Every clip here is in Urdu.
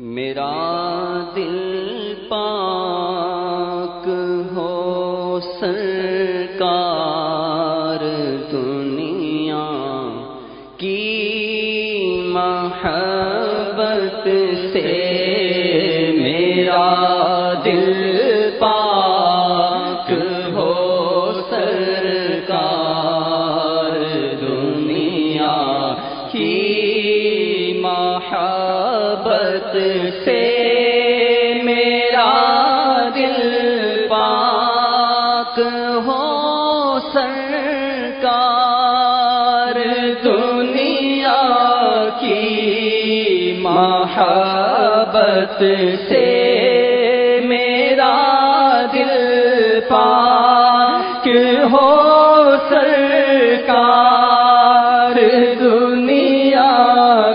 میرا دل پاک ہو سرکار دنیا کی محبت سے میرا دل کی محبت سے میرا دل پاک ہو سرکار دنیا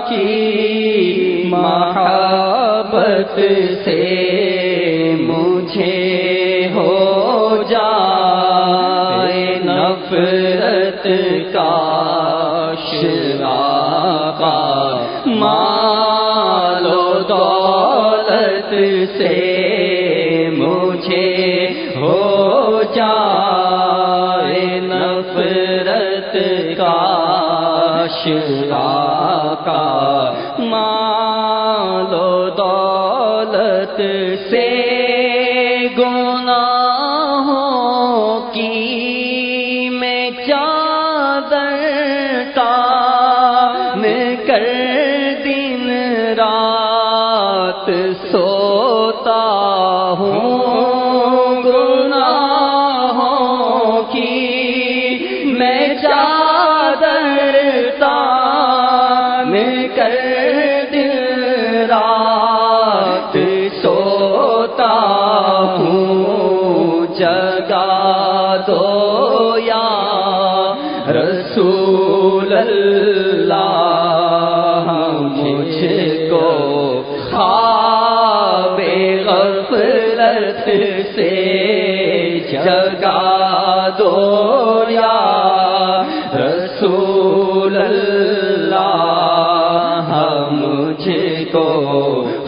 کی محبت سے مجھے ہو جائے نفرت کا شراغا کا و دولت سے سوتا ہوں، گناہوں کی میں چادر تان کر دن رات سوتا ہوں۔ جگا دو یا رسول اللہ، مجھ کو خواب سے جگا دو یا رسول اللہ مجھ کو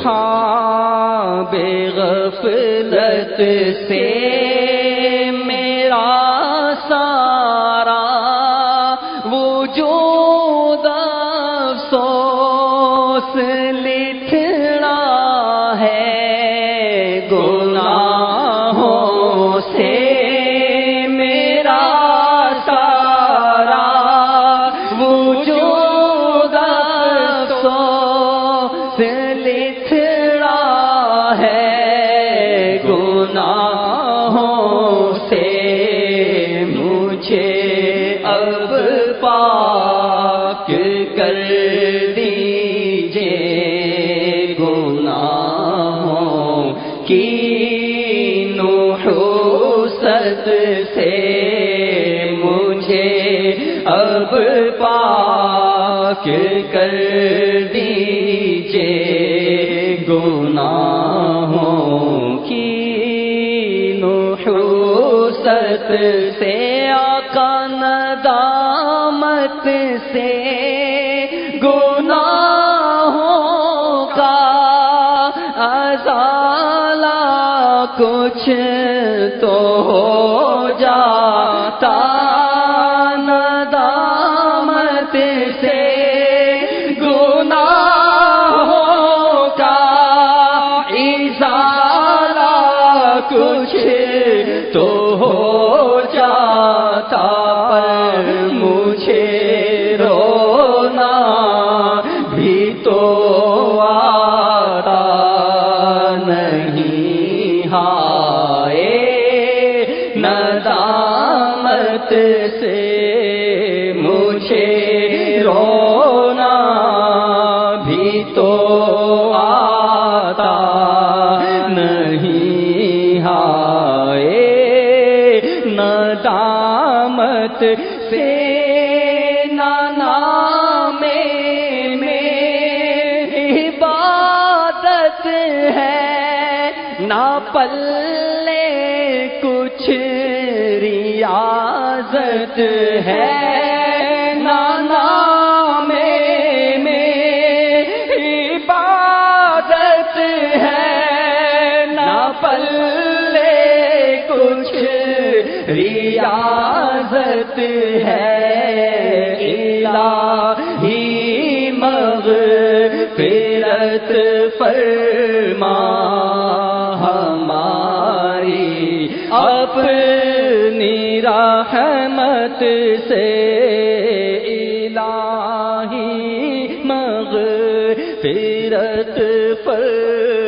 خواب غفلت سے میرا سارا وجود افسوس لکھنا مجھے اب پاک کر دیجیے گناہوں کی نحوست سے آقا ندامت سے گناہوں کا ازالہ کچھ تو ہو جاتا سے گناہوں کا ازالہ کچھ تو ہو جاتا پر مجھے رونا بھی تو آتا نہیں۔ ہائے، ندامت سے سے نانا میں عبادت ہے نہ پلے کچھ ریاضت ہے۔ نانا میں عبادت ہے نہ پلے کچھ ریاضت ہے الہی مغفرت فرما ہماری اپنی رحمت سے الہی مغ مغفرت فرما